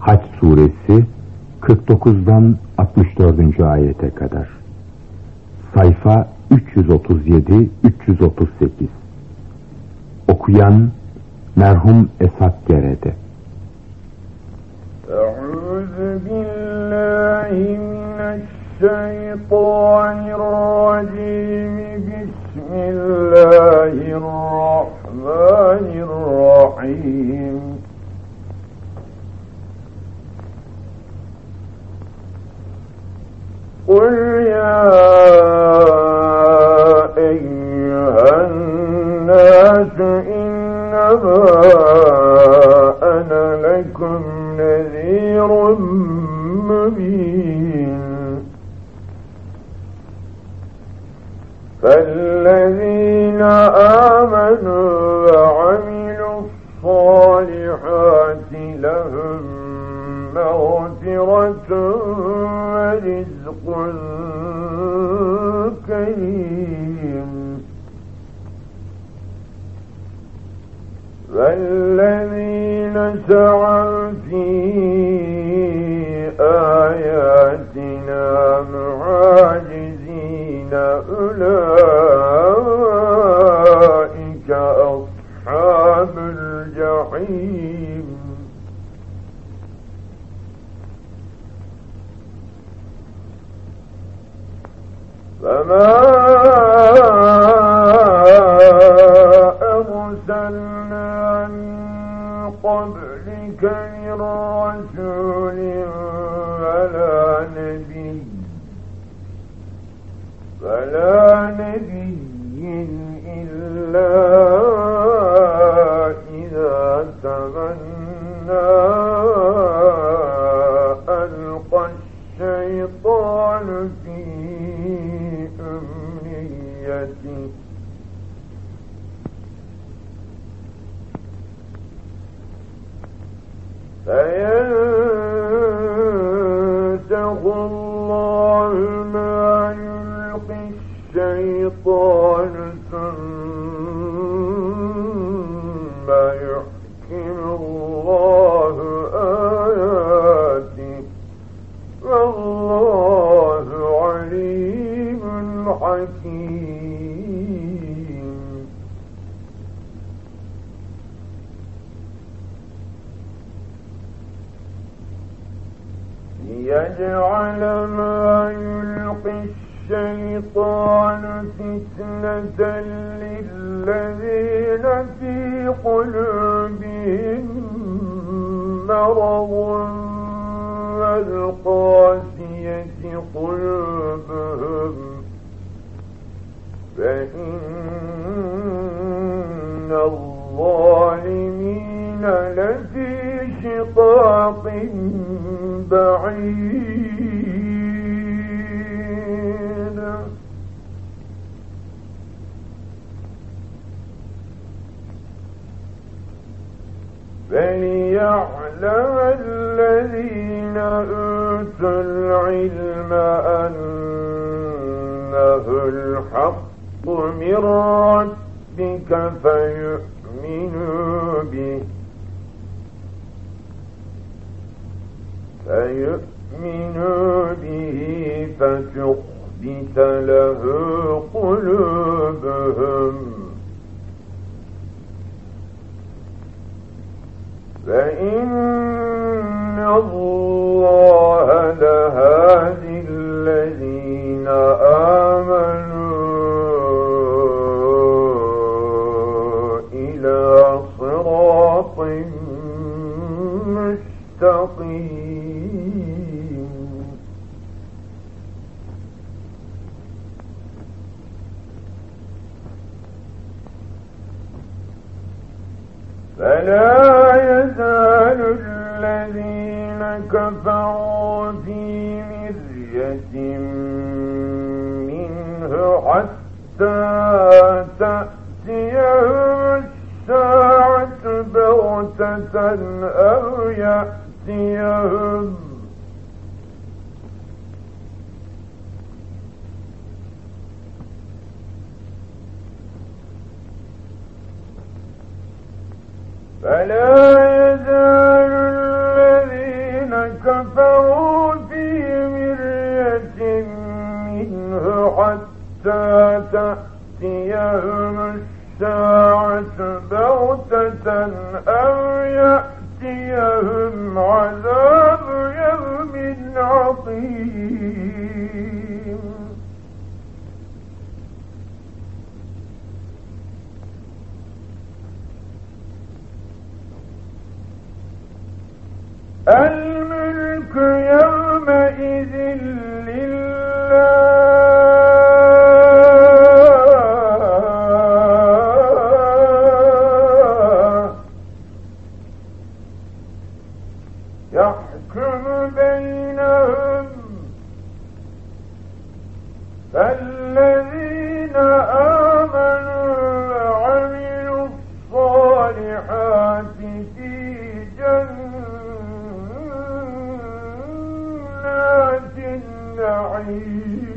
Haç suresi 49'dan 64. ayete kadar. Sayfa 337-338 Okuyan merhum Esat Gerede Euzu billahi mineşşeytanirracim Bismillahirrahmanirrahim قل يا أيها الناس إنما أنا لكم نذير مبين فالذين آمنوا وعملوا الصالحات لهم مغفرة ورزق كريم. والذين سعوا في آياتنا أرسلنا من قبلك من رسول ولا نبي. ولا نبي إلا الشيطان ثم يحكم الله آياته. عليم حكيم. ليجعل ما يلقي الشيطان فتنة للذين في قلوبهم مرض والقاسية قلوبهم. فإن الظالمين لفي شقاق بعيد. فليعلم الذين أوتوا العلم أنه الحق من ربك فيؤمنوا به. فيؤمنوا به فتخبت له قلوبهم. فإن الله فلا يزال الذين كفروا في مرية منه حتى تأتيهم الساعة بغتة أو يأتيهم فلا يزال الذين كفروا في مرية منه حتى تأتيهم الساعة بغتة أو يأتيهم عذاب يوم عظيم. النعيم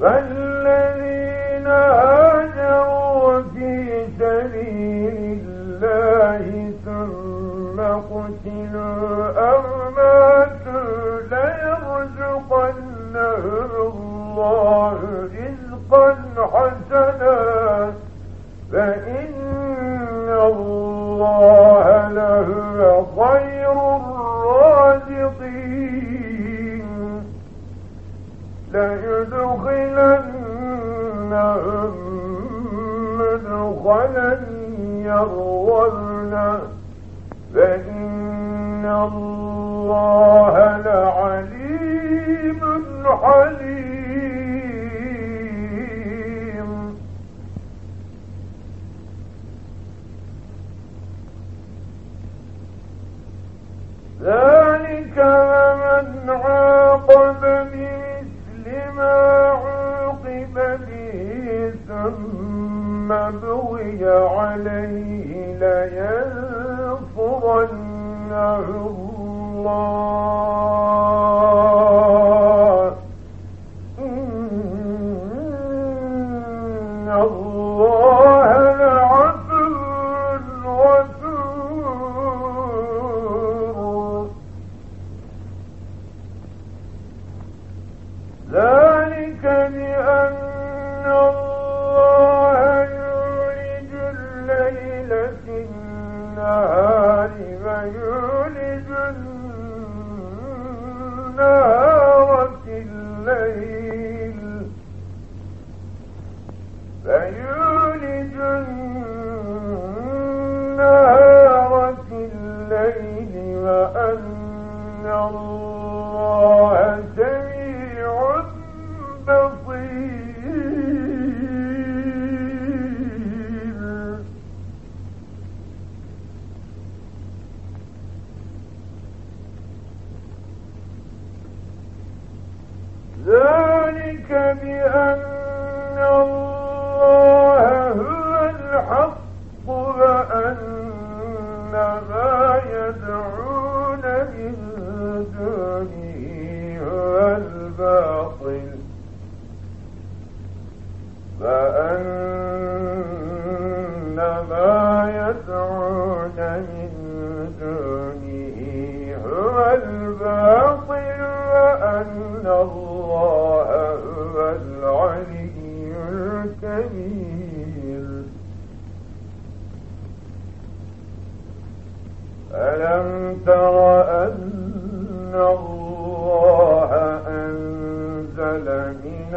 فالذين هاجروا في سبيل الله ثم قتلوا أو ماتوا الله رزقا حسنا. فإن الله خير الرازقين. ليدخلنهم مدخلا فإن الله ثم بغي عليه لينصرنه النهار في الليل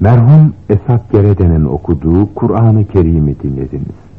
Merhum Esat Gerede'nin okuduğu Kur'an-ı Kerim'i dinlediniz.